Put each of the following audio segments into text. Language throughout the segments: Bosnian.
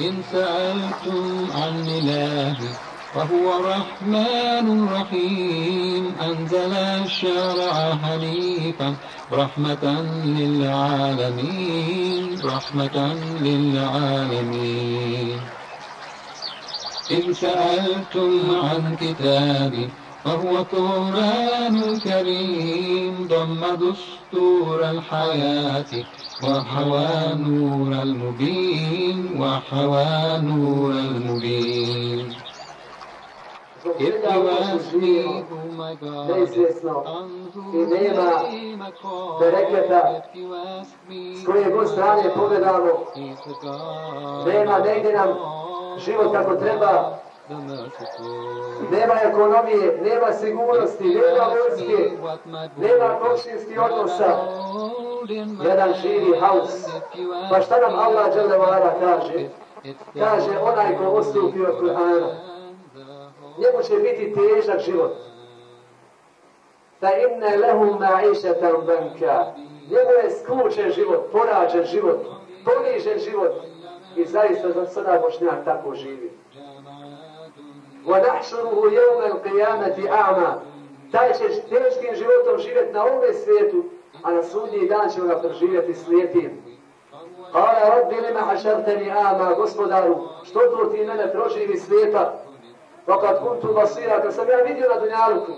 إن سألتم عن إله فهو رحمن رحيم. أنزل الشرع حنيفا رحمة للعالمين رحمة للعالمين. إن سألتم عن كتاب فهو قرآن الكريم ضم دستور الحياة وحوى نور المبين وحوى نور المبين neizvjesno i nema bereketa s koje god strane pogledamo nema negdje nam život kako treba nema ekonomije, nema sigurnosti, nema vojske, nema komšinskih odnosa. Jedan živi haus. Pa šta nam Allah Đelevara kaže? Kaže onaj ko ostupi od Kur'ana. Njemu će biti težak život. Da inne lehum ma'išetan banka. Njemu je skučen život, porađen život, ponižen život. I zaista za sada Bošnjak tako živi. وَنَحْشُرُهُ يَوْمَ الْقِيَامَةِ أَعْمَى Taj će teškim životom živjeti na ovome svijetu, a na sudnji dan ćemo ga preživjeti slijepim. Kala rabbi lima hašarteni ama, gospodaru, što to ti mene proživi svijeta? Pa kad kuntu basira, kad sam ja vidio na dunjaluku,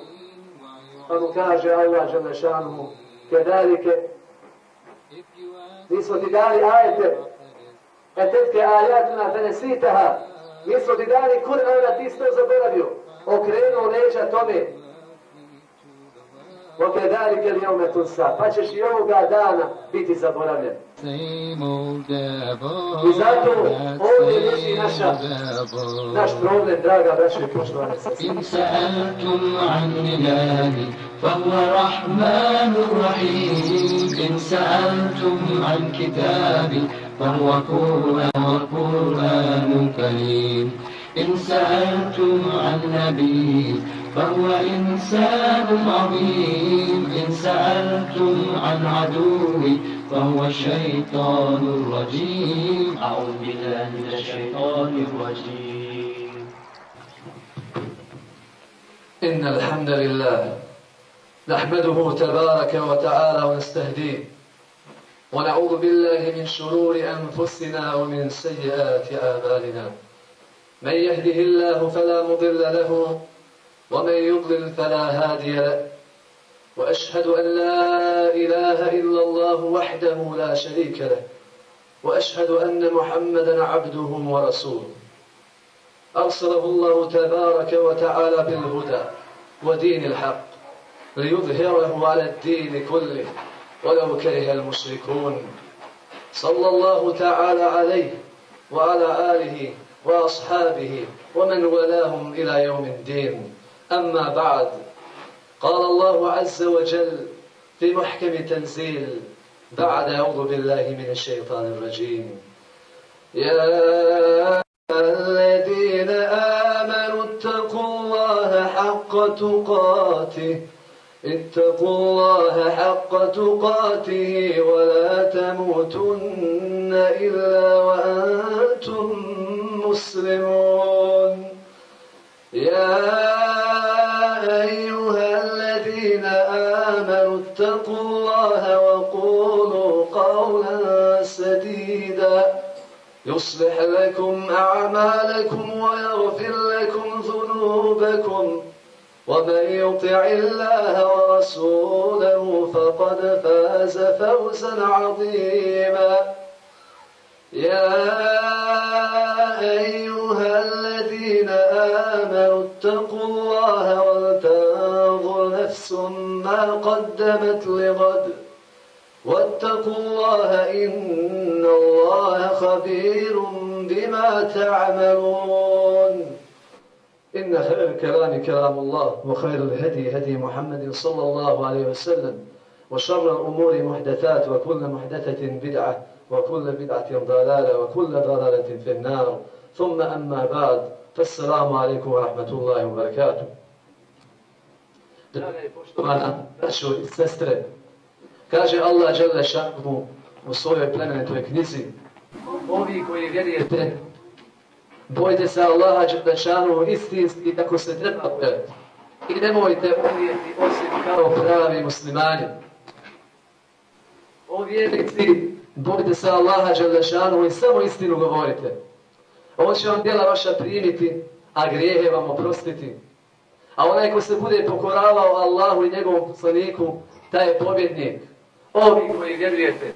pa mu kaže Allah Želešanu, kedalike, mi smo ti dali ajete, etetke ajatuna fenesitaha, Mi smo ti dali Kur'ana, ti si to zaboravio. Okrenuo leđa tome. Oke dali keli ome tunsa. Pa ćeš i ovoga dana biti zaboravljen. I zato ovdje leži naša, naš problem, draga braće i poštovane srce. فهو رحمن رحيم إن سألتم عن كتابي فهو قرآن قرآن كريم إن سألتم عن نبي فهو إنسان عظيم. إن سألتم عن عدوي فهو الشيطان الرجيم أعوذ بالله من الشيطان الرجيم. إن الحمد لله نحمده تبارك وتعالى ونستهديه ونعوذ بالله من شرور أنفسنا ومن سيئات آبالنا من يهده الله فلا مضل له ومن يضلل فلا هادي له. وأشهد أن لا إله إلا الله وحده لا شريك له. وأشهد أن محمدا عبده ورسوله. أرسله الله تبارك وتعالى بالهدى ودين الحق ليظهره على الدين كله. ولو كره المشركون. صلى الله تعالى عليه وعلى آله وأصحابه ومن ولاهم إلى يوم الدين. أما بعد قال الله عز وجل في محكم تنزيل بعد أعوذ بالله من الشيطان الرجيم يا الذين آمنوا اتقوا الله حق تقاته اتقوا الله حق تقاته ولا تموتن إلا وأنتم مسلمون. يا يصلح لكم أعمالكم ويغفر لكم ذنوبكم ومن يطع الله ورسوله فقد فاز فوزا عظيما. يا أيها الذين آمنوا اتقوا الله ولتنظر نفس ما قدمت لغد واتقوا الله إن الله خبير بما تعملون. إن خير الكلام كلام الله وخير الهدي هدي محمد صلى الله عليه وسلم وشر الأمور محدثات وكل محدثة بدعة وكل بدعة ضلالة وكل ضلالة في النار. ثم أما بعد فالسلام عليكم ورحمة الله وبركاته. Poštovana braćo i sestre, kaže Allah dželle Šanku u svojoj plemenitoj knjizi, ovi koji vjerujete Bojte se Allaha Đerdašanu istinski kako se treba bojati. I nemojte uvijeti osim kao pravi muslimani. O vjernici, bojte se Allaha Đerdašanu i samo istinu govorite. On će vam djela vaša primiti, a grijehe vam oprostiti. A onaj ko se bude pokoravao Allahu i njegovom poslaniku, taj je pobjednik. Ovi koji vjerujete.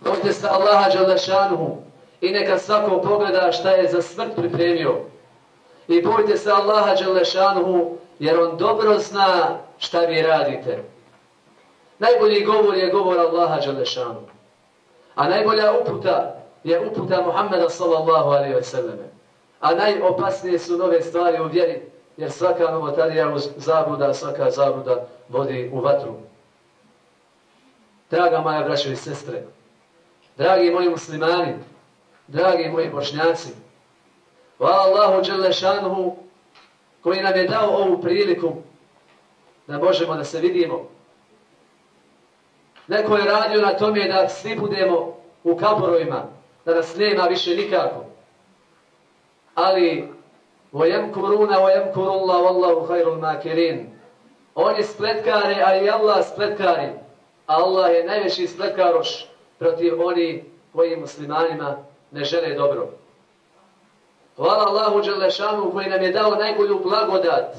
Bojte se Allaha Đalešanuhu i neka svako pogleda šta je za smrt pripremio. I bojte se Allaha Đalešanuhu jer on dobro zna šta vi radite. Najbolji govor je govor Allaha Đelešanuhu. A najbolja uputa je uputa Muhammeda sallallahu alaihi wa sallam. A najopasnije su nove stvari u vjeri, jer svaka novotarija uz zabuda, svaka zabuda vodi u vatru. Draga moja braćo i sestre, dragi moji muslimani, dragi moji bošnjaci, hvala Allahu Đelešanuhu koji nam je dao ovu priliku da možemo da se vidimo. Neko je radio na tome da svi budemo u kaborovima, da nas nema više nikako. Ali, vojem kuruna, vojem kurulla, vallahu hayrul makirin. Oni spletkare, a i Allah spletkari. Allah je najveći slekaroš protiv oni koji muslimanima ne žele dobro. Hvala Allahu Đalešanu koji nam je dao najbolju blagodat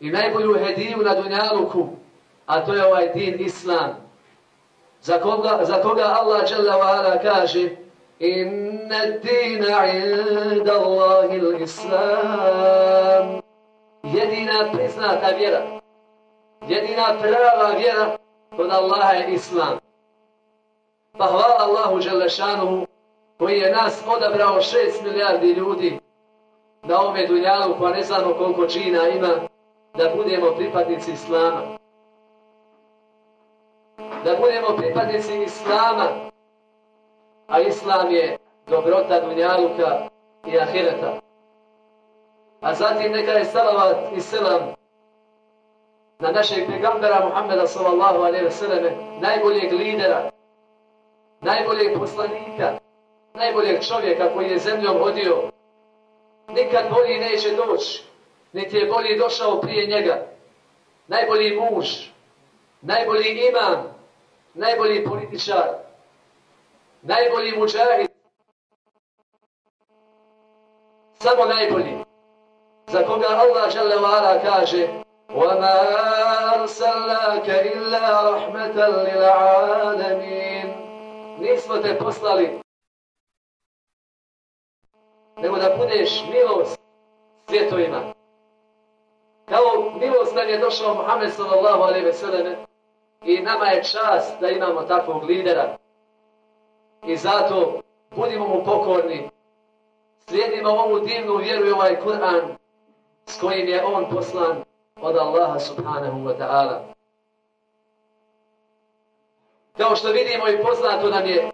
i najbolju hediju na Dunjaluku, a to je ovaj din Islam. Za koga, za koga Allah Đalevala kaže Inna dina inda Allahi l-Islam Jedina priznata vjera, jedina prava vjera kod Allaha je Islam. Pa hvala Allahu Želešanuhu koji je nas odabrao 6 milijardi ljudi na ovome dunjalu, pa ne znamo koliko čina ima, da budemo pripadnici Islama. Da budemo pripadnici Islama, a Islam je dobrota dunjaluka i ahireta. A zatim neka je salavat i selam na našeg pegambera Muhammeda sallallahu alaihi ve selleme, najboljeg lidera, najboljeg poslanika, najboljeg čovjeka koji je zemljom hodio. Nikad bolji neće doći, niti je bolji došao prije njega. Najbolji muž, najbolji imam, najbolji političar, najbolji muđahid. Samo najbolji. Za koga Allah žele vara kaže وَمَا أَرْسَلَّاكَ إِلَّا رَحْمَةً لِلْعَالَمِينَ Nismo te poslali nego da budeš milost svjetovima. Kao milost nam je došao Muhammed sallallahu alaihi ve selleme i nama je čast da imamo takvog lidera. I zato budimo mu pokorni, slijedimo ovu divnu vjeru i ovaj Kur'an s kojim je on poslan od Allaha subhanahu wa ta'ala. Kao što vidimo i poznato nam je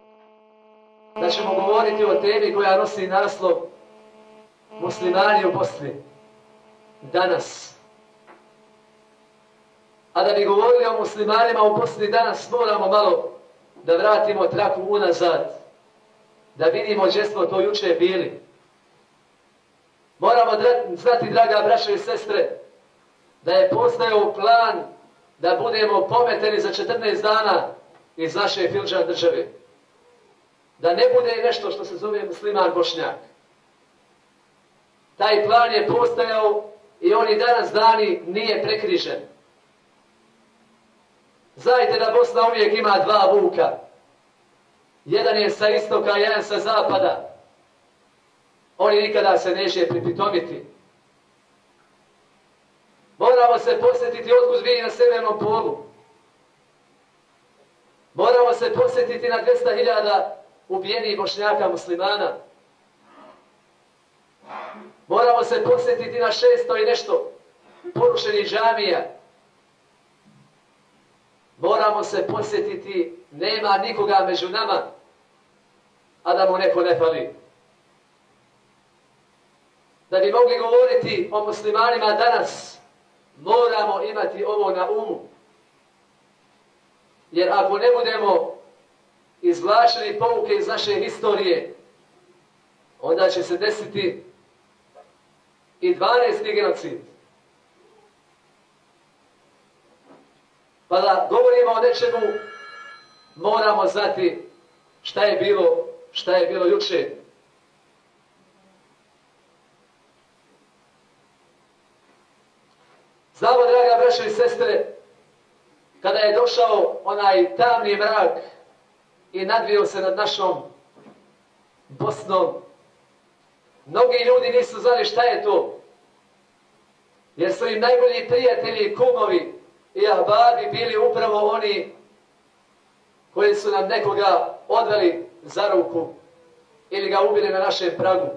da ćemo govoriti o temi koja nosi naslov muslimani u Bosni danas. A da bi govorili o muslimanima u Bosni danas, moramo malo da vratimo traku unazad, da vidimo gdje smo to juče bili. Moramo znati, draga braće i sestre, da je postajao plan da budemo pometeni za 14 dana iz naše filđan države. Da ne bude nešto što se zove musliman bošnjak. Taj plan je postajao i on i danas dani nije prekrižen. Znajte da Bosna uvijek ima dva vuka. Jedan je sa istoka, jedan sa zapada. Oni nikada se neće pripitomiti. Moramo se posjetiti otkud vi na severnom polu. Moramo se posjetiti na 200.000 ubijenih bošnjaka muslimana. Moramo se posjetiti na 600 i nešto porušenih džamija. Moramo se posjetiti, nema nikoga među nama, a da mu neko ne fali. Da bi mogli govoriti o muslimanima danas, moramo imati ovo na umu. Jer ako ne budemo izvlačili pouke iz naše historije, onda će se desiti i 12. genocid. Pa da govorimo o nečemu, moramo znati šta je bilo, šta je bilo juče. Znamo, draga braće i sestre, kada je došao onaj tamni mrak i nadvio se nad našom Bosnom, mnogi ljudi nisu znali šta je to. Jer su im najbolji prijatelji i kumovi i ahbabi bili upravo oni koji su nam nekoga odveli za ruku ili ga ubili na našem pragu.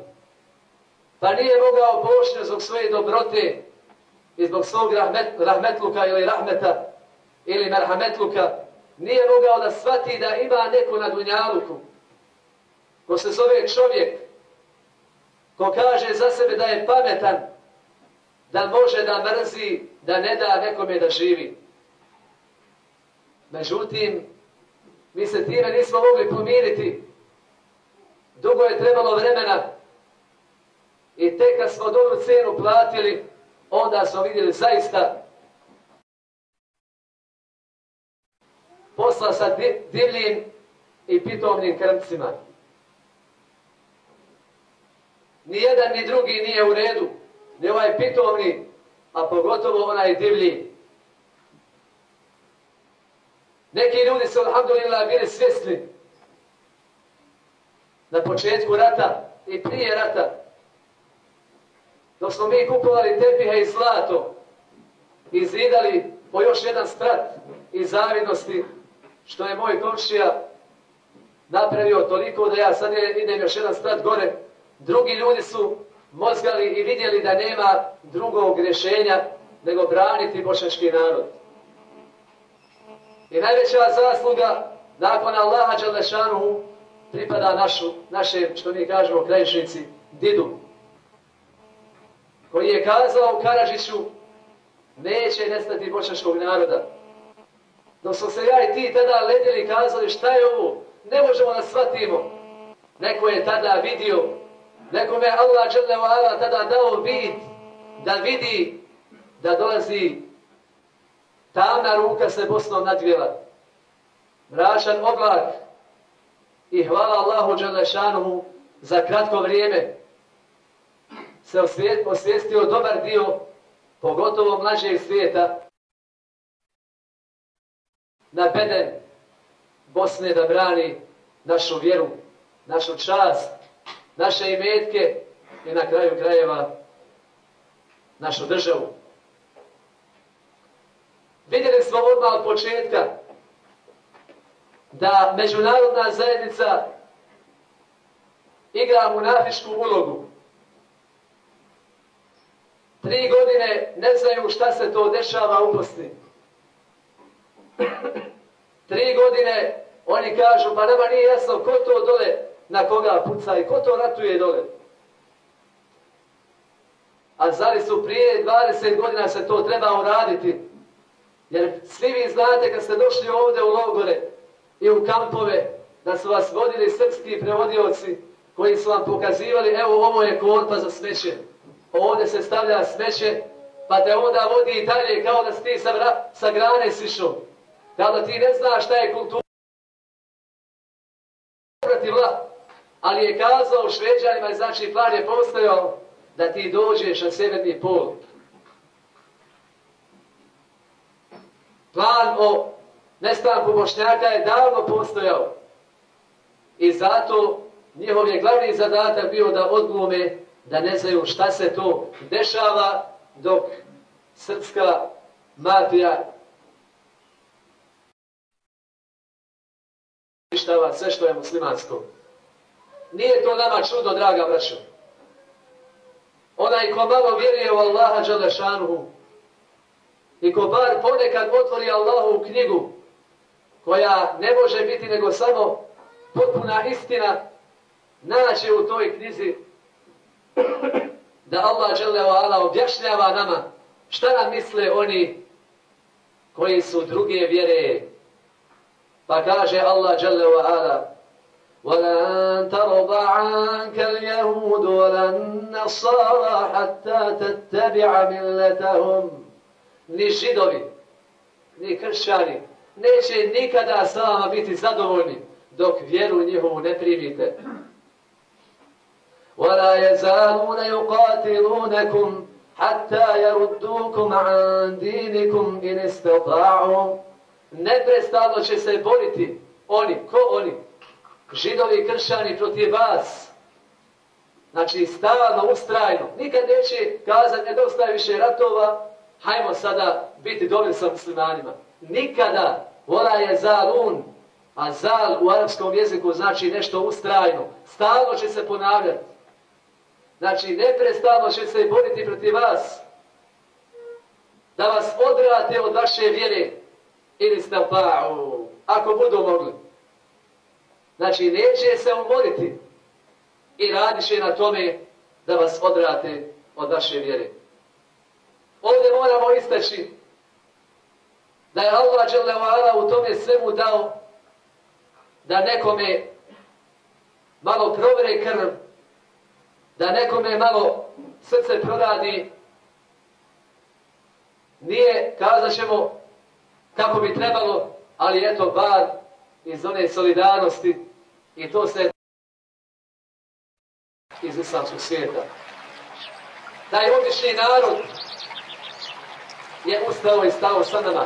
Pa nije mogao pošnje zbog svoje dobrote i zbog svog rahmet, rahmetluka ili rahmeta ili merhametluka nije mogao da shvati da ima neko na dunjaluku ko se zove čovjek ko kaže za sebe da je pametan da može da mrzi da ne da nekome da živi. Međutim, mi se time nismo mogli pomiriti. Dugo je trebalo vremena i tek kad smo dobru cenu platili, onda smo vidjeli zaista posla sa divljim i pitomnim krmcima. Ni jedan ni drugi nije u redu, ni ovaj pitomni, a pogotovo onaj divlji. Neki ljudi su, alhamdulillah, bili svjesni na početku rata i prije rata dok smo mi kupovali tepihe i zlato i zidali po još jedan strat iz zavidnosti što je moj komšija napravio toliko da ja sad idem još jedan strat gore. Drugi ljudi su mozgali i vidjeli da nema drugog rješenja nego braniti bošački narod. I najveća zasluga nakon Allaha Đalešanuhu pripada našu, naše, što mi kažemo, krajišnici, Didu koji je kazao Karadžiću neće nestati bočaškog naroda. Dok smo se ja i ti tada ledili i kazali šta je ovo, ne možemo da shvatimo. Neko je tada vidio, nekome Allah dželle tada dao vid da vidi da dolazi tamna ruka se Bosnom nadvijela. Mračan oblak i hvala Allahu dželle za kratko vrijeme se osvijestio dobar dio, pogotovo mlađeg svijeta, na beden Bosne da brani našu vjeru, našu čast, naše imetke i na kraju krajeva našu državu. Vidjeli smo odmah od početka da međunarodna zajednica igra munafičku ulogu. Tri godine ne znaju šta se to dešava u Bosni. Tri godine oni kažu, pa nema nije jasno ko to dole na koga puca i ko to ratuje dole. A zali su prije 20 godina se to treba uraditi. Jer svi vi znate kad ste došli ovde u logore i u kampove, da su vas vodili srpski prevodioci koji su vam pokazivali, evo ovo je korpa za smeće ovdje se stavlja smeće, pa te onda vodi i dalje kao da si ti sa, sa grane sišao. Kao da ti ne znaš šta je kultura. Ali je kazao šveđanima, znači plan je postojao da ti dođeš na severni pol. Plan o nestanku Bošnjaka je davno postojao. I zato njihov je glavni zadatak bio da odglume da ne znaju šta se to dešava dok srpska mafija uništava sve što je muslimansko. Nije to nama čudo, draga braćo. Onaj ko malo vjeruje u Allaha Đalešanuhu i ko bar ponekad otvori Allahu knjigu koja ne može biti nego samo potpuna istina, naće u toj knjizi da Allah dželle ala objašnjava nama šta nam misle oni koji su druge vjere. Pa kaže Allah dželle ala ولن ترضى عنك اليهود ولا النصارى حتى تتبع ملتهم ni židovi, ni kršćani, neće nikada s vama biti zadovoljni dok vjeru njihovu ne primite. وَلَا يَزَالُونَ يُقَاتِلُونَكُمْ حَتَّى يَرُدُّوكُمْ عَنْ دِينِكُمْ إِنِ اسْتَطَاعُوا Neprestano će se boriti oni, ko oni? Židovi i kršćani protiv vas. Znači, stalno, ustrajno. Nikad neće kazati, ne dostaje više ratova, hajmo sada biti dobri sa muslimanima. Nikada, vola je zalun, a zal u arapskom jeziku znači nešto ustrajno. Stalno će se ponavljati. Znači, neprestano će se boriti protiv vas. Da vas odrate od vaše vjere. Ili ste ako budu mogli. Znači, neće se umoriti. I radiše na tome da vas odrate od vaše vjere. Ovdje moramo istaći da je Allah Đelevala u tome svemu dao da nekome malo provere krv, da nekome malo srce proradi, nije, kazat ćemo, kako bi trebalo, ali eto, bar iz one solidarnosti i to se iz islamskog svijeta. Taj obični narod je ustao i stao sa nama.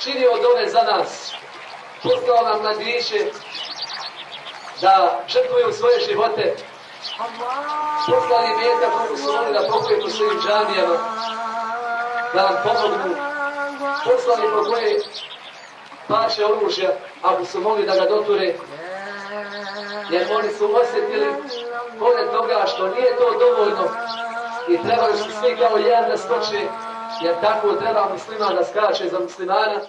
Činio dove za nas. Poslao nam mladiće da žrtvuju svoje živote. Poslali mjeta koliko su mogli da pokoje svojim džanijama, Da nam pomognu. Poslali po koje pače oružja ako su mogli da ga doture. Jer oni su osjetili pored toga što nije to dovoljno i trebali su svi kao jedan da skoče jer tako treba musliman da skače za muslimana,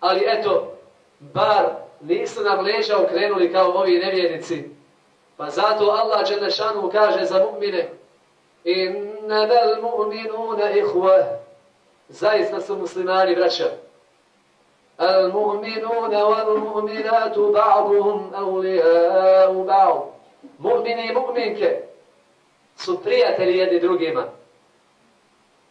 ali eto, bar nisu nam leđa okrenuli kao ovi nevjernici, pa zato Allah Đelešanu kaže za mu'mine, inna bel mu'minuna ihva zaista su muslimani braća, al mu'minuna wal mu'minatu ba'duhum awliya'u ba'd. Mu'mini i mu'minke su prijatelji jedni drugima.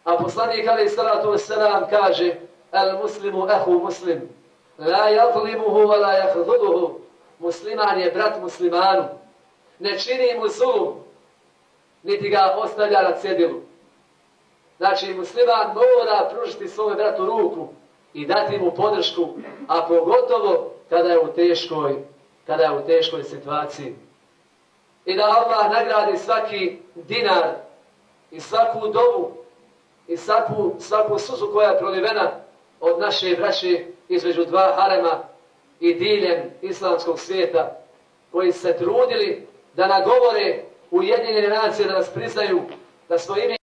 A poslanik ali salatu wasalam kaže al muslimu ahu muslim la yadlimuhu wa la yahduduhu. musliman je brat muslimanu ne čini mu zulum niti ga ostavlja na cedilu. Znači musliman mora pružiti svome bratu ruku i dati mu podršku a pogotovo kada je u teškoj kada je u teškoj situaciji. I da Allah nagradi svaki dinar i svaku dobu i svaku, svaku suzu koja je prolivena od naše braće između dva harema i diljem islamskog svijeta koji se trudili da nagovore ujedinjene nacije da nas priznaju da smo ime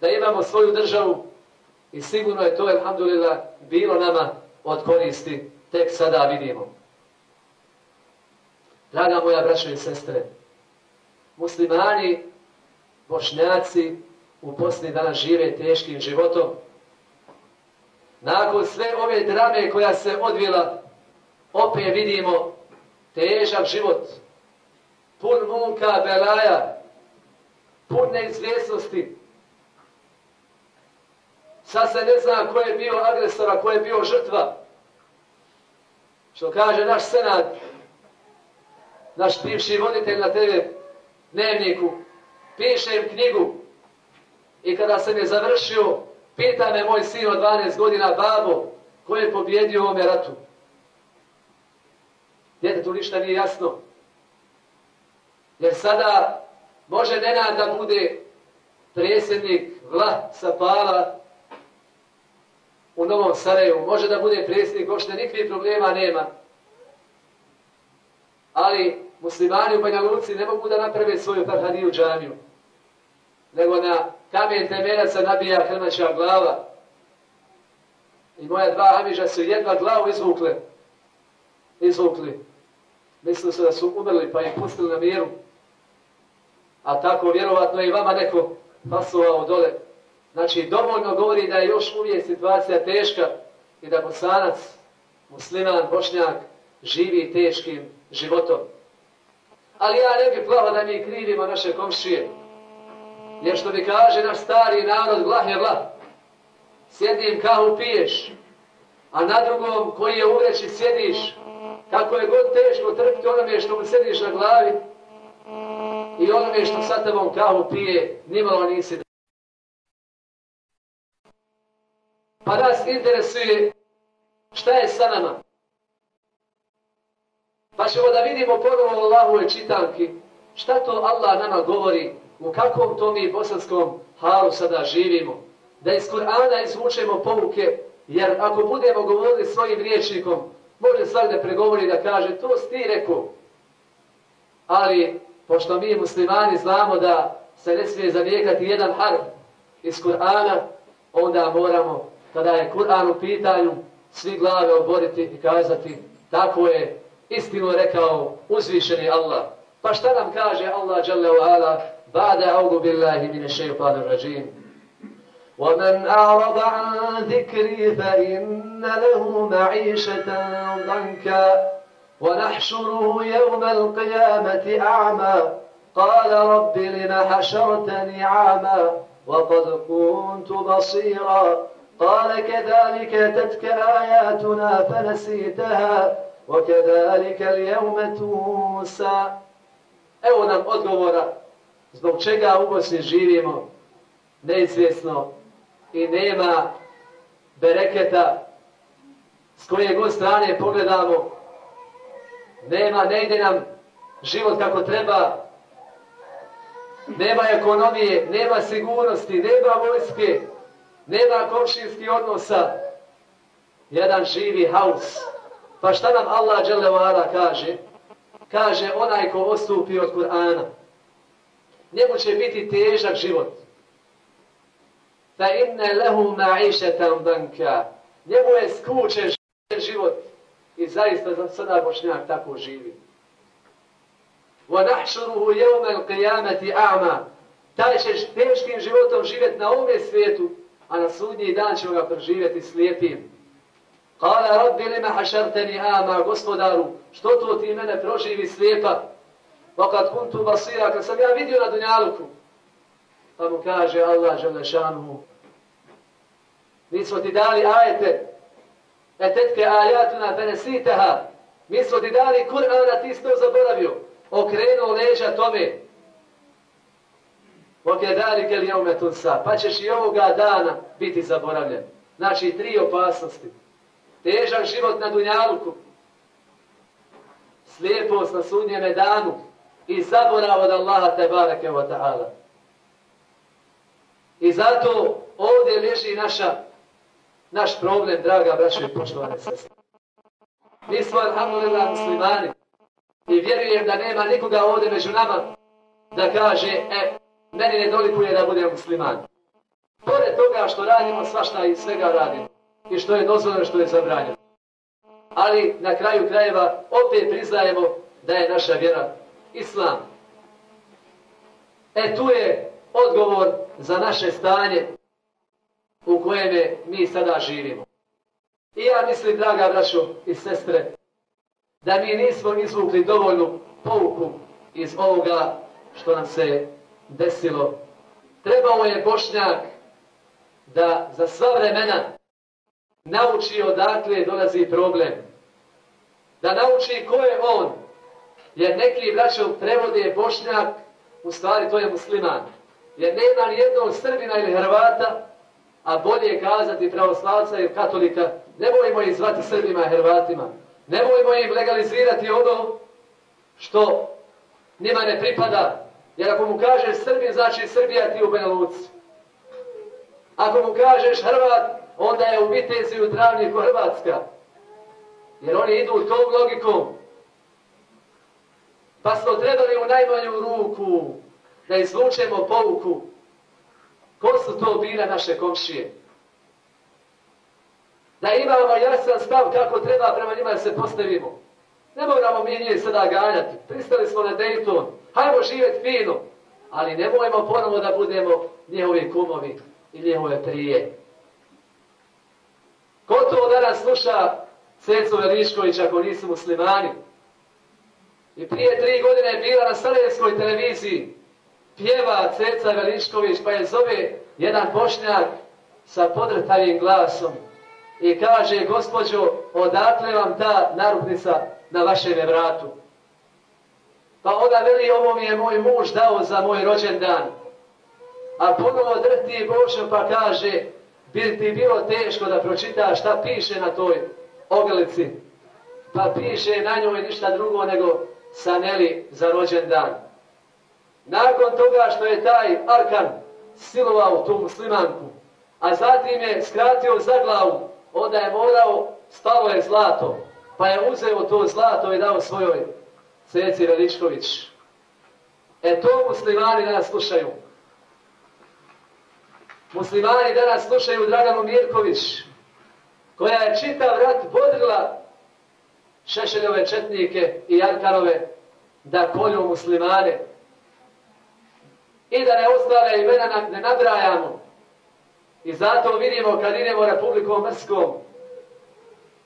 da imamo svoju državu i sigurno je to, alhamdulillah, bilo nama od koristi, tek sada vidimo. Draga moja braćo i sestre, muslimani bošnjaci u Bosni danas žive teškim životom. Nakon sve ove drame koja se odvila, opet vidimo težak život, pun munka, belaja, pun neizvjesnosti. Sad se ne zna ko je bio agresor, a ko je bio žrtva. Što kaže naš senat, naš bivši voditelj na TV dnevniku, pišem knjigu i kada sam je završio, pita me moj sin od 12 godina, babo, ko je pobjedio u ovome ratu? Djetetu ništa nije jasno. Jer sada može Nenad da bude predsjednik vla Sapala u Novom Sarajevu. Može da bude predsjednik, ošte nikakvih problema nema. Ali muslimani u Banja Luci ne mogu da naprave svoju parhadiju džamiju nego na kamen temeljaca nabija krmača glava. I moja dva amiža su jedva glavu izvukle. Izvukli. Mislili su da su umrli pa ih pustili na miru. A tako vjerovatno i vama neko pasovao dole. Znači, dovoljno govori da je još uvijek situacija teška i da bosanac musliman, bošnjak, živi teškim životom. Ali ja ne bih plavo da mi krivimo naše komšije. Jer što mi kaže naš stari narod, glah je glah. Sjedim kahu piješ, a na drugom koji je uvreći sjediš, kako je god teško trpiti onome što mu sediš na glavi i onome što sa tebom kahu pije, nimalo nisi Pa nas interesuje šta je sa nama. Pa ćemo da vidimo ponovo Allahove čitanki šta to Allah nama govori u kakvom to mi bosanskom halu sada živimo. Da iz Kur'ana izvučemo pouke jer ako budemo govorili svojim riječnikom može svak da pregovori da kaže to si ti rekao. Ali pošto mi muslimani znamo da se ne smije zanijekati jedan harf iz Kur'ana onda moramo kada je Kur'an u pitanju, svi glave oboriti i kazati, tako je istinu rekao uzvišeni Allah. Pa šta nam kaže Allah Jalla wa Ala, ba'da audu billahi mine šeitanu rajim. ومن أعرض عن ذكري فإن له معيشة ضنكا ونحشره يوم القيامة أعمى. قال رب لم حشرتني عاما وقد كنت بصيرا. قال كذلك تتك آياتنا فنسيتها وكذلك اليوم تنسى. Evo nam odgovora zbog čega u Bosni živimo neizvjesno. I nema bereketa s koje god strane pogledamo. Nema, ne ide nam život kako treba. Nema ekonomije, nema sigurnosti, nema vojske, nema komšinskih odnosa, jedan živi haus. Pa šta nam Allah dželevara kaže? Kaže onaj ko ostupi od Kur'ana. Njemu će biti težak život. Fa inne lehu ma'išetan banka. Njemu je skučen život. I zaista za sada bošnjak tako živi. Wa nahšuruhu jevme qiyamati a'ma. Taj ćeš teškim životom živjeti na ovome svijetu, a na sudnji dan ćemo ga proživjeti slijepim. Kala rabbi lima hašarteni ama, gospodaru, što to ti mene proživi slijepa? Pa kad kuntu basira, kad sam ja vidio na dunjaluku, pa mu kaže Allah Želešanu, mi smo ti dali ajete, etetke ajatuna benesiteha, mi smo ti dali Kur'an, a ti ste zaboravio, okrenuo leža tome, Oke dali ke li ome tunsa, pa ćeš i ovoga dana biti zaboravljen. Znači, tri opasnosti. Težak život na Dunjaluku, slijepost na sunnjeme danu i zaborav od Allaha te barake wa ta'ala. I zato ovdje leži naša, naš problem, draga braće i poštovane sestre. Mi smo, alhamdulillah, muslimani i vjerujem da nema nikoga ovdje među nama da kaže, e, meni ne dolikuje da budem musliman. Pored toga što radimo svašta i svega radimo. I što je dozvoljeno, što je zabranjeno. Ali na kraju krajeva opet priznajemo da je naša vjera islam. E tu je odgovor za naše stanje u kojem mi sada živimo. I ja mislim, draga braćo i sestre, da mi nismo izvukli dovoljnu pouku iz ovoga što nam se desilo. Trebao je Bošnjak da za sva vremena nauči odakle dolazi problem. Da nauči ko je on. Jer neki braćov prevode Bošnjak, u stvari to je musliman. Jer nema ni jednog Srbina ili Hrvata, a bolje je kazati pravoslavca ili katolika, ne bojimo ih zvati Srbima i Hrvatima. Ne bojimo im legalizirati ono što njima ne pripada, Jer ako mu kažeš Srbin, znači Srbija ti u Beneluci. Ako mu kažeš Hrvat, onda je u Vitezi u Travniku Hrvatska. Jer oni idu tom logikom. Pa smo trebali u najmanju ruku da izvučemo povuku. Ko su to bile naše komšije? Da imamo jasan stav kako treba prema njima da se postavimo. Ne moramo mi njih sada ganjati. Pristali smo na Dayton. Hajmo živjeti fino. Ali ne mojmo ponovo da budemo njihovi kumovi i njihove prije. Ko to danas sluša Cecu Velišković ako nisu muslimani. I prije tri godine je bila na Sarajevskoj televiziji pjeva Ceca Velišković pa je zove jedan bošnjak sa podrtavim glasom i kaže, gospođo, odakle vam ta narupnica na vašem vratu? Pa ona veli, ovo mi je moj muž dao za moj rođendan. A ponovo drti Božo pa kaže, bi ti bilo teško da pročitaš šta piše na toj ogrlici? Pa piše na njoj ništa drugo nego saneli za rođendan. Nakon toga što je taj Arkan silovao tu muslimanku, a zatim je skratio za glavu, onda je morao, stalo je zlato, pa je uzeo to zlato i dao svojoj Ceci Radišković. E to muslimani danas slušaju. Muslimani danas slušaju Draganu Mirković, koja je čitav rat bodrila Šešeljove četnike i Arkanove da kolju muslimane i da ne ostale imena ne nabrajamo. I zato vidimo kad idemo Republikom Mrskom,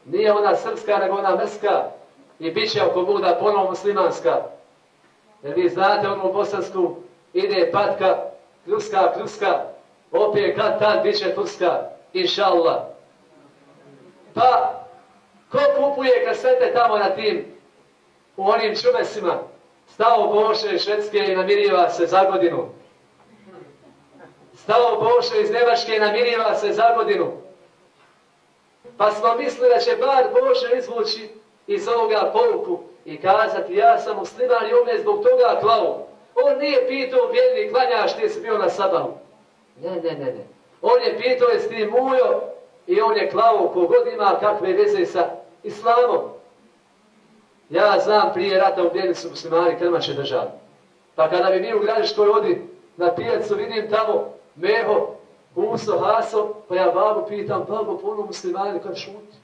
nije ona srpska, nego ona mrska i bit će oko Buda ponovo muslimanska. Jer vi znate onu bosansku, ide patka, kljuska, kljuska, opet kad tad bit će turska, inša Allah. Pa, ko kupuje kasete tamo na tim, u onim čumesima, stao Boše iz Švedske i namiriva se za godinu. Stao Boše iz Nemačke i se za godinu. Pa smo mislili da će bar Bože izvući iz ovoga pouku i kazati ja sam musliman i on je zbog toga klao. On nije pitao vjerni klanjaš ti si bio na sabahu. Ne, ne, ne, ne. On je pitao je s tim mujo i on je klao kogod ima kakve veze sa islamom. Ja znam prije rata u Bjeli su muslimani krmače državi. Pa kada bi mi u gradiškoj odi na pijacu vidim tamo meho, uso, haso, pa ja babu pitam, babu, puno muslimani, kada šuti.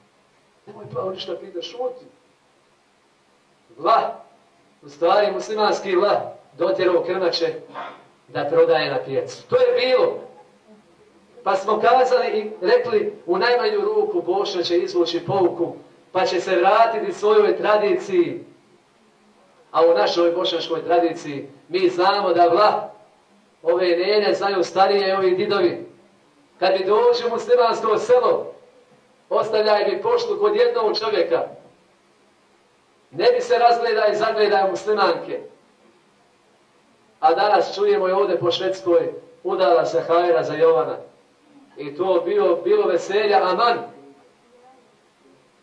Nemoj pa ništa pita, šuti. Vlah, u stvari muslimanski vlah, dotjerao krmače da prodaje na pijacu. To je bilo. Pa smo kazali i rekli, u najmanju ruku Bošna će izvući pouku pa će se vratiti svojoj tradiciji. A u našoj bošnjaškoj tradiciji mi znamo da vla, ove nene znaju starije i ovi didovi. Kad bi dođe muslimansko selo, ostavljaj bi poštu kod jednog čovjeka. Ne bi se razgledaj i zagledaj muslimanke. A danas čujemo i ovdje po Švedskoj udala se hajera za Jovana. I to bilo, bilo veselja, aman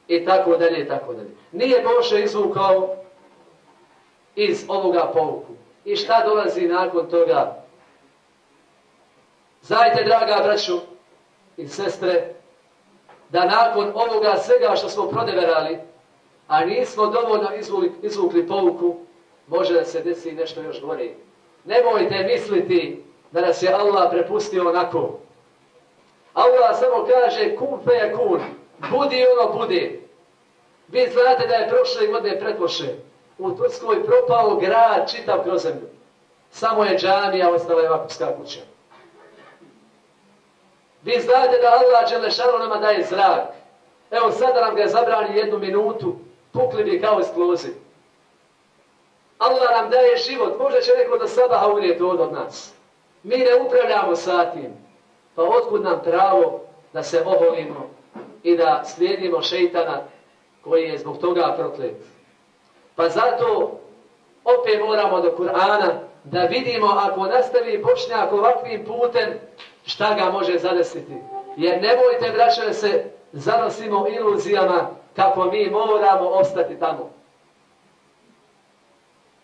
i tako dalje i tako dalje. Nije Boše izvukao iz ovoga povuku. I šta dolazi nakon toga? Znajte, draga braću i sestre, da nakon ovoga svega što smo prodeverali, a nismo dovoljno izvukli, izvukli pouku, može da se desi nešto još gore. Nemojte misliti da nas je Allah prepustio onako. Allah samo kaže kun fe kun, budi ono budi. Vi znate da je prošle godine pretloše u Turskoj propao grad čitav kroz zemlju. Samo je džamija, ostala je vakufska kuća. Vi znate da Allah Đelešanu nama daje zrak. Evo sada nam ga zabrani jednu minutu, pukli bi kao sklozi. Allah nam daje život, možda će neko da sabaha umrijeti od, od nas. Mi ne upravljamo sa tim. Pa otkud nam pravo da se oholimo i da slijedimo šeitana koji je zbog toga proklet. Pa zato opet moramo do Kur'ana da vidimo ako nastavi Bošnjak ovakvim putem šta ga može zadesiti. Jer ne bojte braće da se zanosimo iluzijama kako mi moramo ostati tamo.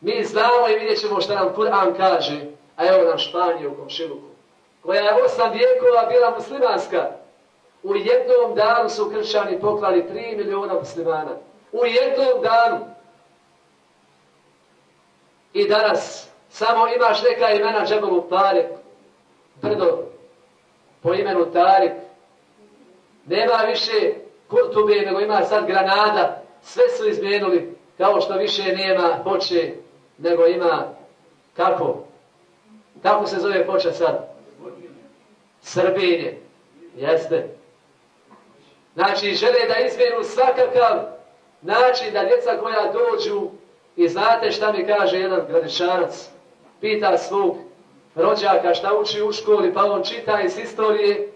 Mi znamo i vidjet ćemo šta nam Kur'an kaže, a evo nam Španija u Komšiluku, koja je osam vijekova bila muslimanska, U jednom danu su kršćani poklali 3 miliona muslimana. U jednom danu. I danas samo imaš neka imena Džebelu Tarek, brdo po imenu Tarik. Nema više Kurtube, nego ima sad Granada. Sve su izmijenili, kao što više nema poče, nego ima kako? Kako se zove poče sad? Srbinje. Jeste. Znači, žele da izmjenu svakakav način da djeca koja dođu i znate šta mi kaže jedan gradičarac, pita svog rođaka šta uči u školi, pa on čita iz istorije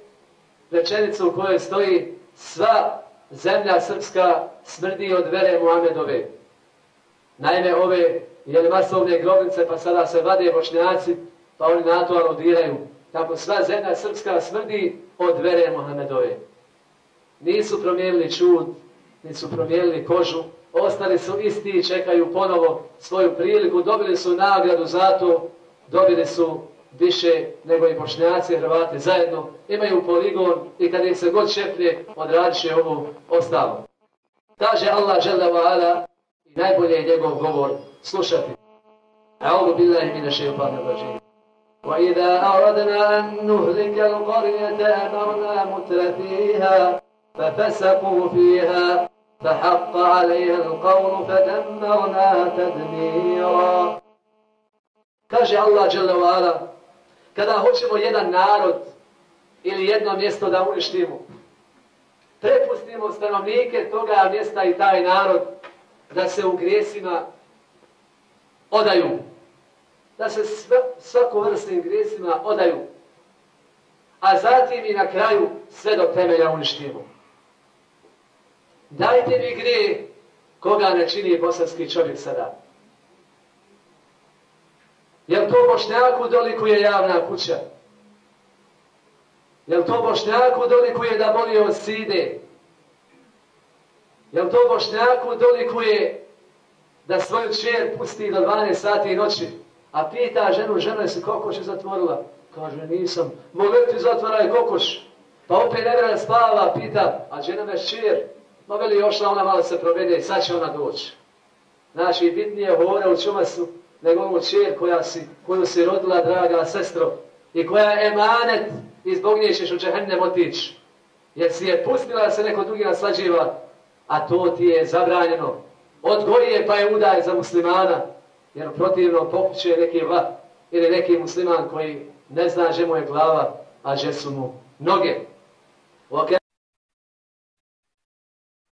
rečenicu u kojoj stoji sva zemlja srpska smrdi od vere Muhammedove. Naime, ove jel, masovne grobnice, pa sada se vade bošnjaci, pa oni na to aludiraju. Tako sva zemlja srpska smrdi od vere Muhammedove. Nisu promijenili čud, nisu promijenili kožu, ostali su isti i čekaju ponovo svoju priliku, dobili su nagradu za to, dobili su više nego i bošnjaci hrvati zajedno, imaju poligon i kada im se god šepne, odradit će ovo ostalo. Kaže Allah žele ala i najbolje je njegov govor slušati. A'udhu billahi mine šeipana rađim. وَإِذَا أَرَدْنَا أَن نُهْلِكَ الْقَرْيَةَ أَمَرْنَا مُتْرَ فِيهَا فَفَسَقُوا فِيهَا فحق عليها القول فدمرنا تدميرا Kaže Allah Đelevala, kada hoćemo jedan narod ili jedno mjesto da uništimo, prepustimo stanovnike toga mjesta i taj narod da se u grijesima odaju. Da se svako vrstnim grijesima odaju. A zatim i na kraju sve do temelja uništimo. Dajte mi grije koga ne čini bosanski čovjek sada. Jel to bošnjaku dolikuje javna kuća? Jel to bošnjaku dolikuje da boli od side? Jel to bošnjaku dolikuje da svoju čer pusti do 12 sati noći? A pita ženu, žena se kokoš je zatvorila. Kaže, nisam. Mogu ti zatvaraj kokoš. Pa opet ne vreda spava, pita, a žena me čer. Ma veli ošla ona malo se provede i sad će ona doći. Znači, bitnije hore u čumasu nego ovu čer koja si, koju si rodila, draga sestro, i koja je emanet i zbog nje ćeš u džehennem otići. Jer si je pustila da se neko drugi naslađiva, a to ti je zabranjeno. Odgoji je pa je udaj za muslimana, jer protivno popuće neki vlat ili neki musliman koji ne zna že mu je glava, a že su mu noge.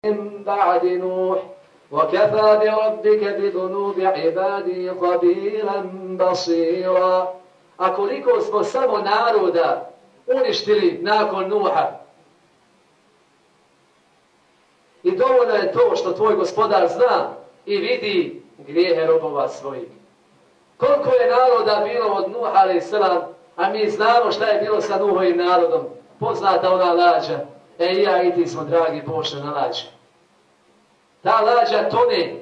من بعد نوح وكفى بربك بذنوب عبادي خبيرا بصيرا أكوليكو smo samo naroda uništili nakon Nuha. I dovoljno je to što tvoj gospodar zna i vidi grijehe robova svojih. Koliko je naroda bilo od Nuha, ali selam, a mi znamo šta je bilo sa Nuhovim narodom. Poznata ona lađa. E ja i ti smo, dragi, pošli na lađu. Ta lađa tone.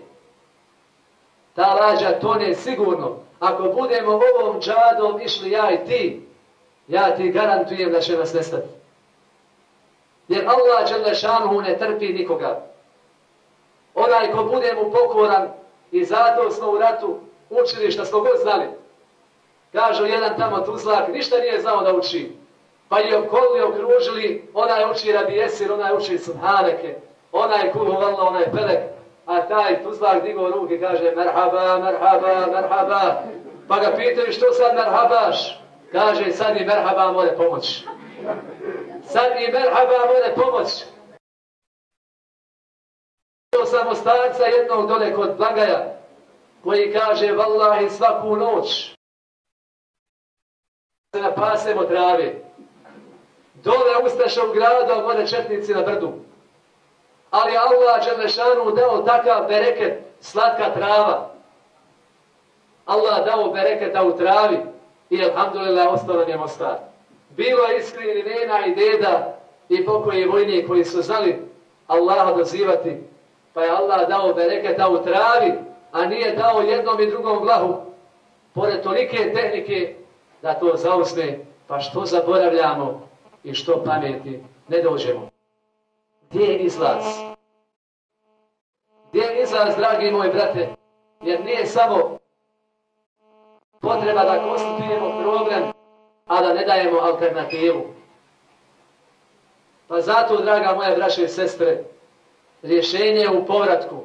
Ta lađa tone sigurno. Ako budemo ovom džadom išli ja i ti, ja ti garantujem da će nas nestati. Jer Allah Đelešanuhu ne trpi nikoga. Onaj ko bude mu pokoran i zato smo u ratu učili što smo god znali. Kažu jedan tamo tuzlak, ništa nije znao da uči. Pa je okoli okružili, onaj uči rabijesir, onaj uči subhaneke onaj kuhu Allah, onaj pelek, a taj tuzlak digo ruke kaže merhaba, merhaba, merhaba. Pa ga pitaju što sad merhabaš? Kaže sad i merhaba more pomoć. Sad i merhaba more pomoć. To sam ostarca jednog dole kod Blagaja, koji kaže vallahi svaku noć se napasemo trave. Dole ustaša u gradu, a more četnici na brdu ali Allah Đelešanu dao takav bereket, slatka trava. Allah dao bereketa u travi i alhamdulillah ostao nam je mostar. Bilo je iskreni nena i deda i pokoje vojnije koji su znali Allaha dozivati, pa je Allah dao bereketa u travi, a nije dao jednom i drugom vlahu, pored tolike tehnike, da to zausne, pa što zaboravljamo i što pameti ne dođemo. Gdje je izlaz? Gdje je izlaz, dragi moji brate? Jer nije samo potreba da konstituijemo problem, a da ne dajemo alternativu. Pa zato, draga moja braće i sestre, rješenje u povratku.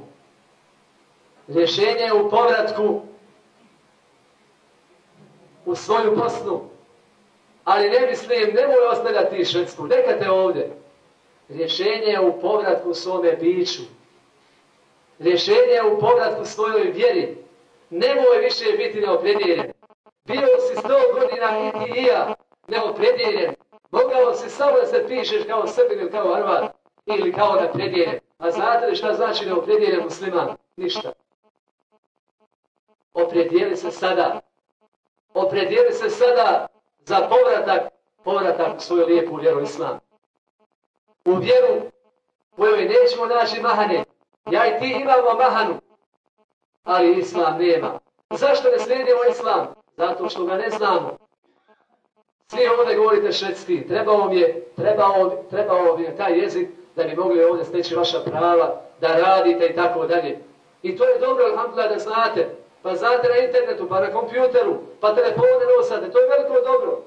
Rješenje u povratku u svoju posnu. Ali ne mislim, nemoj ostavljati švedsku, neka te ovdje. Rješenje je u povratku svome biću. Rješenje je u povratku svojoj vjeri. Nemoj više biti neopredjeljen. Bio si sto godina i ti i ja neopredjeljen. Mogao si samo da se pišeš kao srbin ili kao hrvat ili kao nepredjeljen. A znate li šta znači neopredjeljen musliman? Ništa. Opredijeli se sada. Opredijeli se sada za povratak, povratak u svoju lijepu vjeru islam. U vjeru kojoj nećemo naći mahane. Ja i ti imamo mahanu, ali islam nema. Zašto ne slijedimo islam? Zato što ga ne znamo. Svi ovdje govorite švedski, trebao mi je, trebao, trebao mi je taj jezik da bi mogli ovdje steći vaša prava, da radite i tako dalje. I to je dobro, alhamdulillah, da znate. Pa znate na internetu, pa na kompjuteru, pa telefone nosate, to je veliko dobro.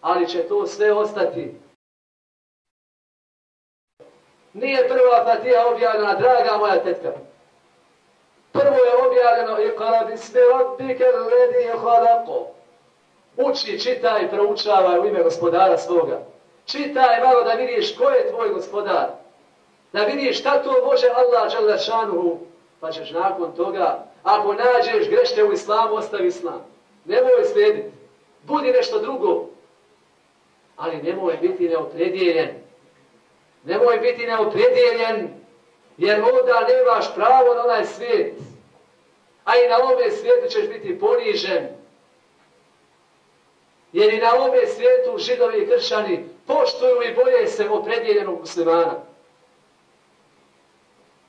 Ali će to sve ostati. Nije prva Fatiha objavljena, draga moja tetka. Prvo je objavljeno i bismi bi sve ledi je hladako. Uči, čitaj, proučavaj u ime gospodara svoga. Čitaj malo da vidiš ko je tvoj gospodar. Da vidiš šta to može Allah Đalešanuhu. Pa ćeš nakon toga, ako nađeš grešte u islamu, ostavi islam. Nemoj slijediti. Budi nešto drugo. Ali nemoj biti neopredijeljen. Nemoj biti neopredijeljen. Jer onda nemaš pravo na onaj svijet. A i na ove svijetu ćeš biti ponižen. Jer i na ove svijetu židovi i kršani poštuju i boje se opredjeljenog muslimana.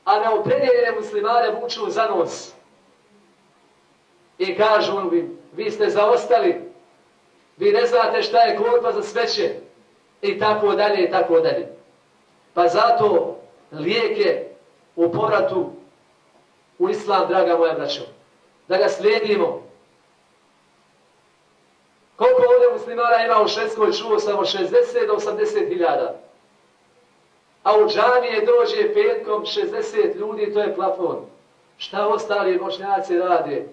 A neopredjeljene muslimane vuču za nos. I kažu im, vi ste zaostali, vi ne znate šta je korpa za sveće, i tako dalje, i tako dalje. Pa zato lijeke u povratu u islam, draga moja braćo, da ga slijedimo, Koliko ovdje muslimana ima u Švedskoj, čuo samo 60 do 80 hiljada. A u džanije dođe petkom 60 ljudi, to je plafon. Šta ostali bošnjaci rade?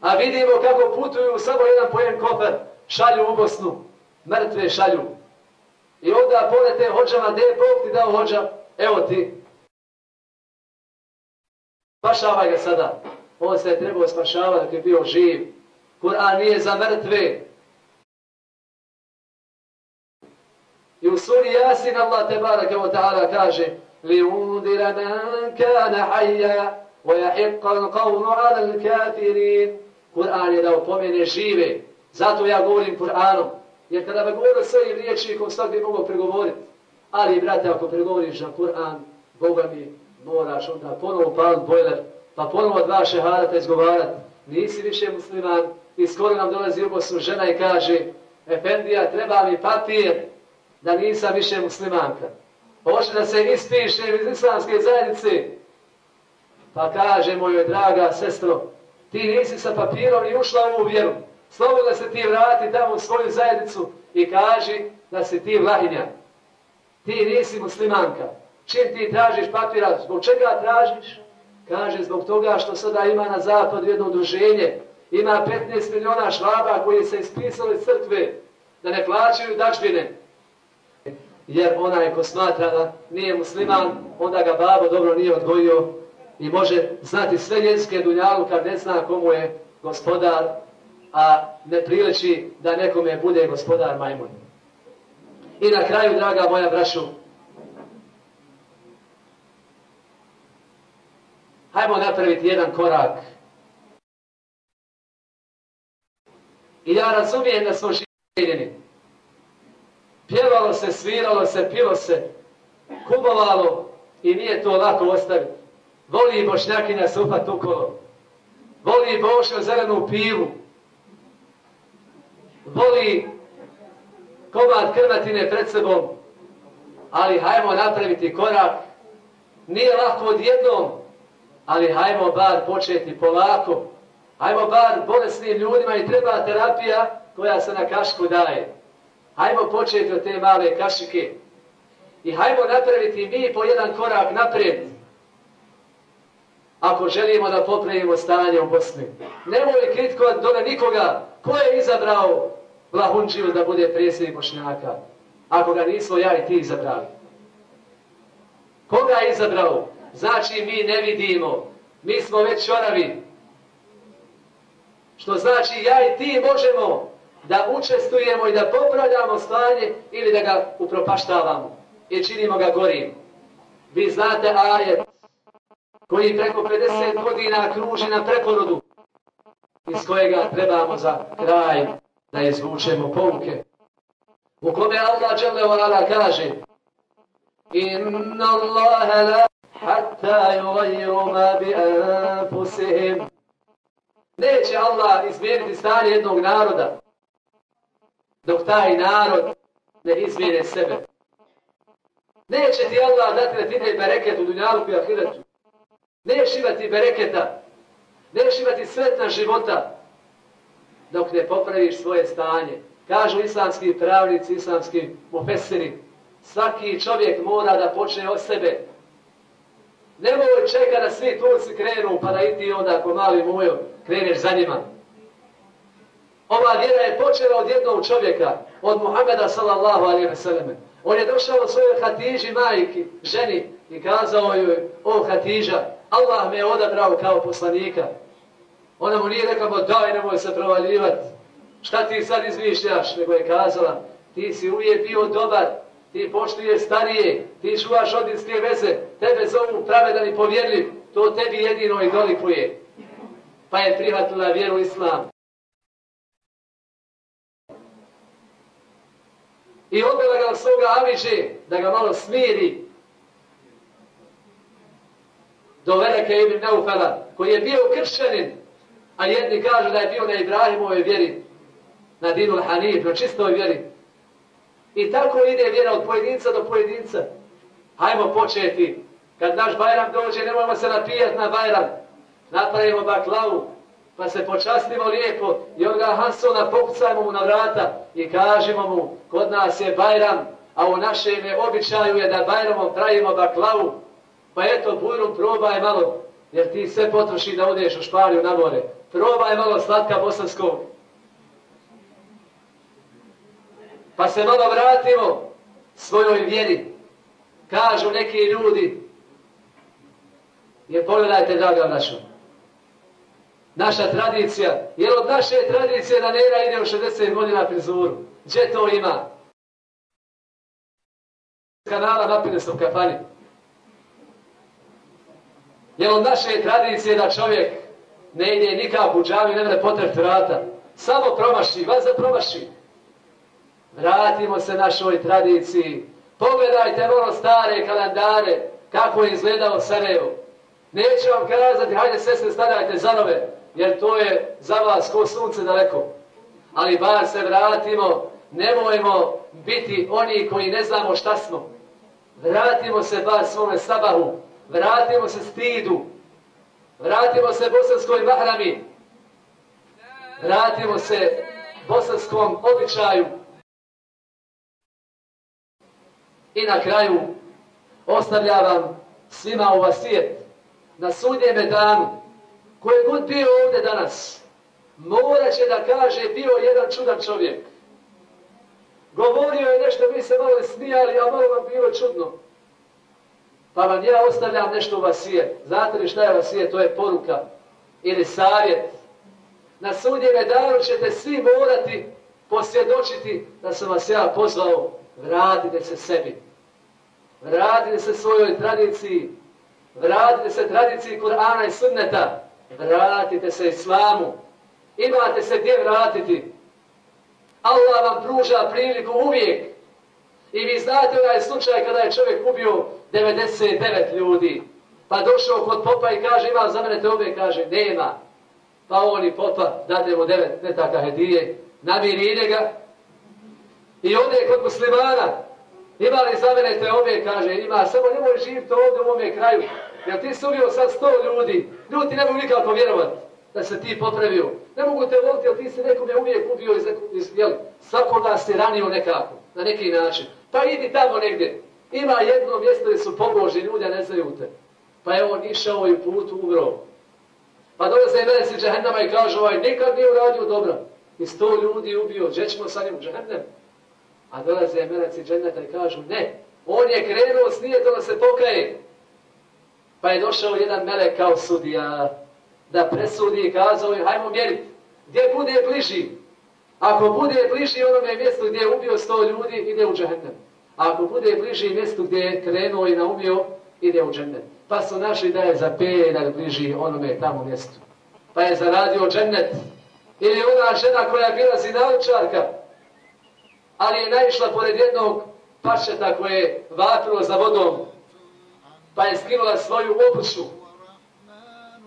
A vidimo kako putuju samo jedan pojem kofer, šalju u Bosnu, mrtve šalju. I onda polete hođama, gdje je Bog ti dao hođa? Evo ti. Spašavaj ga sada. On se je trebao spašavati dok je bio živ. Kur'an nije za mrtve. I u suri Yasin Allah tebaraka wa ta'ala kaže لِيُنْدِرَ مَنْ كَانَ حَيَّا وَيَحِقَّ الْقَوْنُ عَلَى الْكَافِرِينَ Kur'an je da upomene žive. Zato ja govorim Kur'anom. Jer kada bi govorio svojim riječnikom, svak bi mogao pregovoriti. Ali, brate, ako pregovoriš na Kur'an, Boga mi moraš onda ponovo palit bojler, pa ponovo dva šehadata izgovarati. Nisi više musliman, i skoro nam dolazi u Bosnu žena i kaže Efendija, treba mi papir da nisam više muslimanka. Hoće da se ispiše iz islamske zajednice. Pa kaže mojoj draga sestro, ti nisi sa papirom i ušla u vjeru. Slobodno se ti vrati tamo u svoju zajednicu i kaži da si ti vlahinja. Ti nisi muslimanka. Čim ti tražiš papira, zbog čega tražiš? Kaže, zbog toga što sada ima na zapad jedno udruženje ima 15 miliona švaba koji se ispisali crkve da ne plaćaju dačbine. Jer onaj ko smatra da nije musliman, onda ga babo dobro nije odgojio i može znati sve njenske dunjalu kad ne zna komu je gospodar, a ne priliči da nekome bude gospodar majmun. I na kraju, draga moja brašu, hajmo napraviti jedan korak I ja razumijem da smo življeni. Pjevalo se, sviralo se, pilo se, kubovalo i nije to lako ostaviti. Voli bošnjakinja se tukolo. ukolo. Voli bošnjo zelenu pivu. Voli komad krvatine pred sebom. Ali hajmo napraviti korak. Nije lako odjednom, ali hajmo bar početi polako. Hajmo bar bolesnim ljudima i treba terapija koja se na kašku daje. Hajmo početi od te male kašike. I hajmo napraviti mi po jedan korak naprijed. Ako želimo da popravimo stanje u Bosni. Nemoj kritkovati dole nikoga ko je izabrao Vlahunčiju da bude predsjednik Bošnjaka. ako ga nismo ja i ti izabrali. Koga je izabrao? Znači mi ne vidimo. Mi smo već čoravi. Što znači ja i ti možemo da učestujemo i da popravljamo stanje ili da ga upropaštavamo i činimo ga gorim. Vi znate ajet koji preko 50 godina kruži na preporodu iz kojega trebamo za kraj da izvučemo pouke. U kome Allah dželle kaže Inna Allahe la hatta yughayyiru ma bi anfusihim Neće Allah izmijeniti stanje jednog naroda dok taj narod ne izmijene sebe. Neće ti Allah dati da ti ide bereket u dunjalu i ahiretu. Neš imati bereketa. Neš imati sveta života dok ne popraviš svoje stanje. Kažu islamski pravnici, islamski mufesiri, svaki čovjek mora da počne od sebe. Nemoj čeka da svi Turci krenu, pa da i ti onda ako mali mujo kreneš za njima. Ova vjera je počela od jednog čovjeka, od Muhameda sallallahu alaihi wa sallam. On je došao svojoj Hatiži majki, ženi, i kazao joj, o Hatiža, Allah me je odabrao kao poslanika. Ona mu nije rekao, daj, nemoj se provaljivati. Šta ti sad izmišljaš? Nego je kazala, ti si uvijek bio dobar, ti poštuje starije, ti čuvaš odinske veze, tebe zovu pravedan i povjerljiv, to tebi jedino i dolikuje. Pa je prihvatila vjeru islam. I odbila ga od svoga Aviže, da ga malo smiri. Do velike Ibn Neufela, koji je bio kršćanin, a jedni kažu da je bio na Ibrahimovoj vjeri, na Dinu Hanif, na čistoj vjeri. I tako ide vjera od pojedinca do pojedinca. Hajmo početi. Kad naš Bajram dođe, nemojmo se napijati na Bajram. Napravimo baklavu, pa se počastimo lijepo i onda Hansona pokucajmo mu na vrata i kažemo mu, kod nas je Bajram, a u našem je običaju je da Bajramom pravimo baklavu, pa eto, bujrum, probaj malo, jer ti sve potroši da odeš u špalju na more. Probaj malo slatka bosanskog. Pa se malo vratimo svojoj vjeri. Kažu neki ljudi, je pogledajte, draga naša, naša tradicija. Jer od naše tradicije da Nera ide u 60 godina prizuru. Gdje to ima? Kanala napine su u kafani. Jer od naše tradicije da čovjek ne ide nikako u džavi, ne mre potrefti vrata. Samo promaši, vas za promaši. Vratimo se našoj tradiciji. Pogledajte ono stare kalendare, kako je izgledao Sarajevo. Neću vam kazati, hajde sestre, stavljajte za nove jer to je za vas ko sunce daleko. Ali bar se vratimo, nemojmo biti oni koji ne znamo šta smo. Vratimo se bar svome sabahu, vratimo se stidu, vratimo se bosanskoj mahrami, vratimo se bosanskom običaju. I na kraju ostavljavam svima u vasijet na sudnjem danu koji je god bio ovdje danas, morat će da kaže bio jedan čudan čovjek. Govorio je nešto, mi se malo smijali, a malo vam bilo čudno. Pa vam ja ostavljam nešto vasije. Znate li šta je vasije? To je poruka ili savjet. Na sudnjeve danu ćete svi morati posvjedočiti da sam vas ja pozvao. Vratite se sebi. Vratite se svojoj tradiciji. Vratite se tradiciji Kur'ana i Sunneta vratite se islamu. Imate se gdje vratiti. Allah vam pruža priliku uvijek. I vi znate onaj slučaj kada je čovjek ubio 99 ljudi. Pa došao kod popa i kaže ima za mene te obe, kaže nema. Pa on i popa dade mu devet metaka hedije, namiri ide ga. I ovdje je kod muslimana, ima li za mene te obe, kaže ima, samo nemoj živiti ovdje u ovome kraju. Jer ti si ubio sad sto ljudi, ljudi ne mogu nikako vjerovati da se ti popravio. Ne mogu te voliti, jer ti si nekome uvijek ubio iz, iz jel, svakoga si ranio nekako, na neki način. Pa idi tamo negdje. Ima jedno mjesto gdje su pobožni ljudi, a ne znaju te. Pa je on išao i put umro. Pa dolaze i mene si džahennama i kaže ovaj, nikad nije uradio dobro. I sto ljudi ubio, gdje ćemo sa njim džahennem? A dolaze meleci dženneta i kažu, ne, on je krenuo s nijetom da se pokaje. Pa je došao jedan melek kao sudija da presudi i kazao je, hajmo mjeriti, gdje bude bliži. Ako bude bliži onome mjestu gdje je ubio sto ljudi, ide u džahennem. A ako bude bliži mjestu gdje je krenuo i naumio, ide u džennet. Pa su našli da je za pedalj bliži onome tamo mjestu. Pa je zaradio džennet. Ili ona žena koja je bila zinaučarka, ali je naišla pored jednog pašeta koje je vapilo za vodom, pa je skinula svoju obuću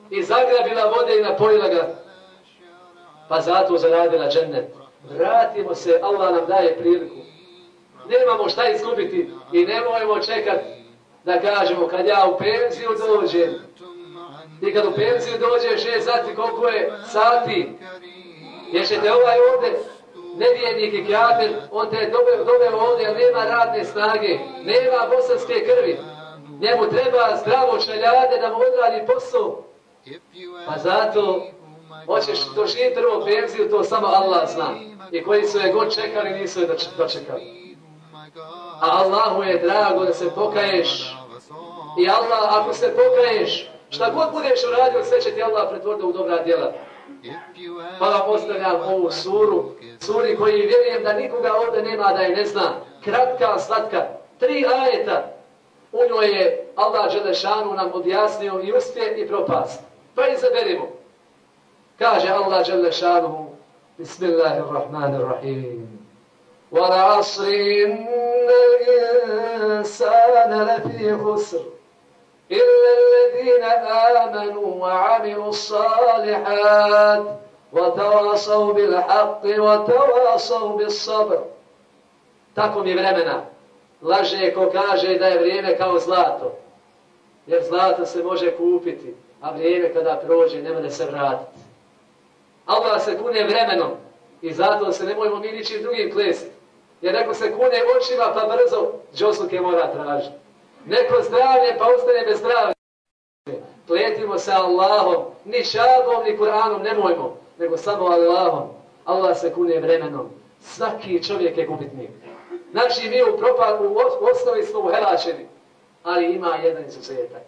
i zagrabila vode i napojila ga, pa zato zaradila džennet. Vratimo se, Allah nam daje priliku. Nemamo šta izgubiti i nemojmo čekat da kažemo kad ja u penziju dođem. I kad u penziju dođe šest sati koliko je sati? Jer ćete ovaj ovdje? Nevijednik i kjater on te doveo dobe ovdje nema radne snage nema bosanske krvi. Njemu treba zdravo šaljade da mu odradi posao. Pa zato hoćeš doživjeti prvo penziju to samo Allah zna. I koji su je god čekali nisu je dočekali a Allahu je drago da se pokaješ. I Allah, ako se pokaješ, šta god budeš uradio, sve će ti Allah pretvoriti u dobra djela. Pa vam ostavljam ovu suru, suri koji vjerujem da nikoga ovdje nema da je ne zna. Kratka, slatka, tri ajeta. U njoj je Allah Đelešanu nam objasnio i uspje i propast. Pa izaberimo. Kaže Allah Đelešanu, Bismillahirrahmanirrahim. والعصر إن الإنسان لفي خسر إلا الذين آمنوا وعملوا الصالحات وتواصوا بالحق وتواصوا بالصبر Tako mi vremena. Laže ko kaže da je vrijeme kao zlato. Jer zlato se može kupiti, a vrijeme kada prođe ne može se vratiti. Allah se kune vremenom i zato se ne mojemo mi ničim drugim klesiti. Jer neko se kune očima pa brzo džosluke mora tražiti. Neko zdravlje pa ostane bez zdravlja. Pletimo se Allahom, ni šabom, ni Kur'anom, nemojmo, nego samo Allahom. Allah se kune vremenom. Svaki čovjek je gubitnik. Znači mi u, propad, u osnovi smo uhelačeni, ali ima jedan izuzetak.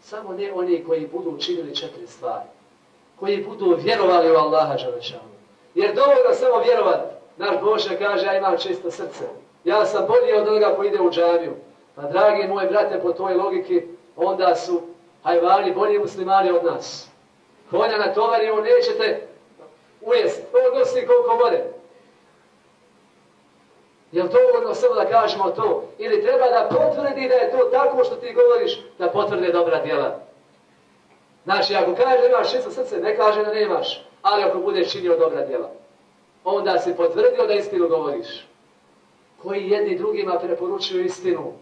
Samo ne oni koji budu učinili četiri stvari. Koji budu vjerovali u Allaha Đalešanu. Jer dovoljno samo vjerovati. Naš Boša kaže, ja imam čisto srce. Ja sam bolji od onoga koji ide u džaviju. Pa dragi moji brate, po toj logiki, onda su hajvani bolji muslimani od nas. Konja na tovariju nećete ujest. To nosi koliko vode. Je li to uvodno samo da kažemo to? Ili treba da potvrdi da je to tako što ti govoriš, da potvrde dobra djela? Znači, ako kaže da imaš čisto srce, ne kaže da nemaš. Ali ako budeš činio dobra djela onda se potvrdio da istinu govoriš. Koji jedni drugima preporučuju istinu.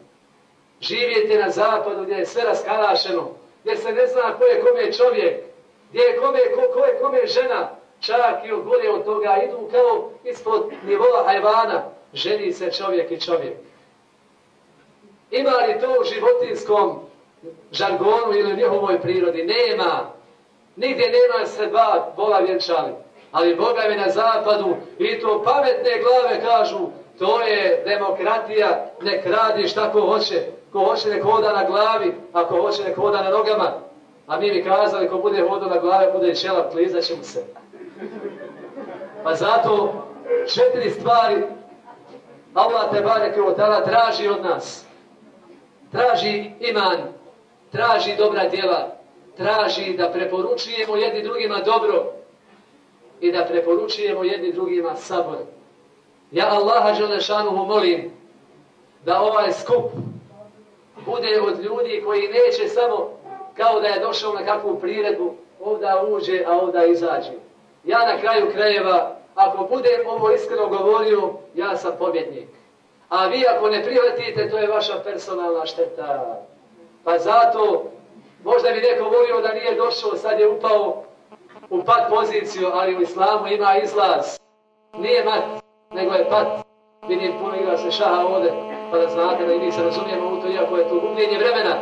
Živjeti na zapadu gdje je sve raskalašeno, gdje se ne zna ko je kome čovjek, gdje je kome, ko, ko je kome žena, čak i gore od toga idu kao ispod nivoa hajvana, ženi se čovjek i čovjek. Ima li to u životinskom žargonu ili u njihovoj prirodi? Nema. Nigdje nema se dva bola vjenčali ali Boga mi na zapadu i to pametne glave kažu to je demokratija, nek radi šta ko hoće, ko hoće nek hoda na glavi, a ko hoće nek hoda na nogama. A mi mi kazali, ko bude hoda na glave, bude i čela, klizat će mu se. Pa zato četiri stvari Allah te bareke od tada traži od nas. Traži iman, traži dobra djela, traži da preporučujemo jedni drugima dobro, i da preporučujemo jedni drugima sabor. Ja Allaha Đelešanuhu molim da ovaj skup bude od ljudi koji neće samo kao da je došao na kakvu priredbu, ovda uđe, a ovda izađe. Ja na kraju krajeva, ako budem ovo iskreno govorio, ja sam pobjednik. A vi ako ne prihvatite, to je vaša personalna šteta. Pa zato, možda bi neko volio da nije došao, sad je upao u pat poziciju, ali u islamu ima izlaz. Nije mat, nego je pat. Vidim, puno igra se šaha ovde, pa da znate da i mi se razumijemo u to, iako je to gubljenje vremena.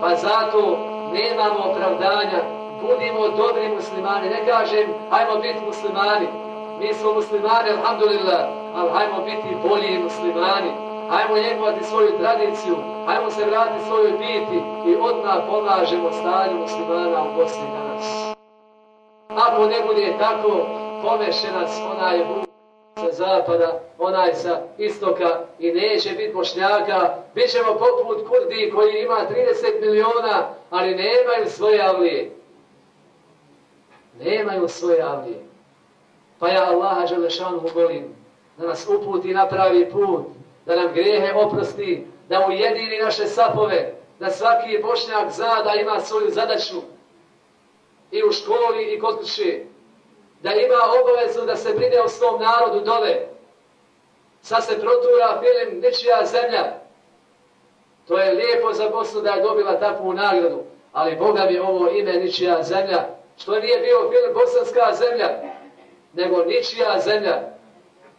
Pa zato nemamo opravdanja, budimo dobri muslimani. Ne kažem, hajmo biti muslimani, Mi smo muslimani, alhamdulillah, ali hajmo biti bolji muslimani. Hajmo njegovati svoju tradiciju, hajmo se vratiti svojoj biti i odmah pomažemo stanju muslimana u Bosni danas. Ako ne bude tako, pomeše nas onaj Bog sa zapada, onaj sa istoka i neće biti bošnjaka, Bićemo poput Kurdi koji ima 30 miliona, ali nemaju svoje avlije. Nemaju svoje avlije. Pa ja Allaha Želešanu molim da nas uputi na pravi put, da nam grehe oprosti, da ujedini naše sapove, da svaki bošnjak zna da ima svoju zadaću i u školi i kod kuće, da ima obavezu da se brine o svom narodu dole. Sad se protura film Ničija zemlja. To je lijepo za Bosnu da je dobila takvu nagradu, ali Boga mi ovo ime Ničija zemlja, što nije bio film Bosanska zemlja, nego Ničija zemlja,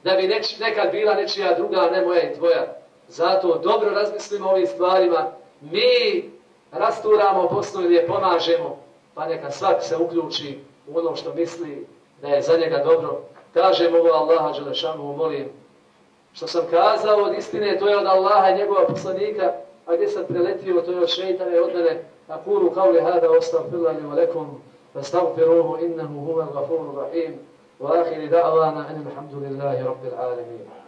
da bi neč, nekad bila nečija druga, ne moja i tvoja. Zato dobro razmislimo o ovim stvarima. Mi rasturamo Bosnu ili je pomažemo, pa neka svak se uključi u ono što misli da je za njega dobro. Kažem ovo Allaha Đelešanu, molim. Što sam kazao od istine, to je od Allaha i njegova poslanika, a gdje sam preletio, to je od šeitane, od mene. A kuru kao li hada ostav filani u lekom, fa huvel innahu huva وآخر دعوانا أن الحمد لله رب العالمين alamin.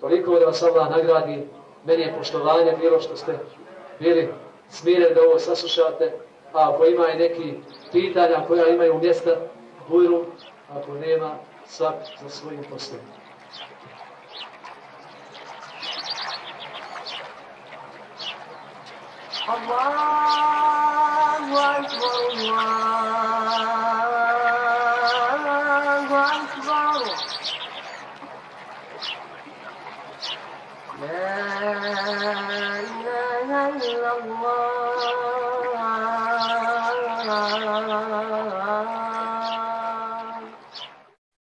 Toliko da vas Allah nagradi, meni je poštovanje bilo što ste bili smireni da ovo saslušate, a ako ima i neki pitanja koja imaju mjesta, bujru, ako nema, svak za svojim poslom. Allahu Akbar, Allahu لا إله إلا الله.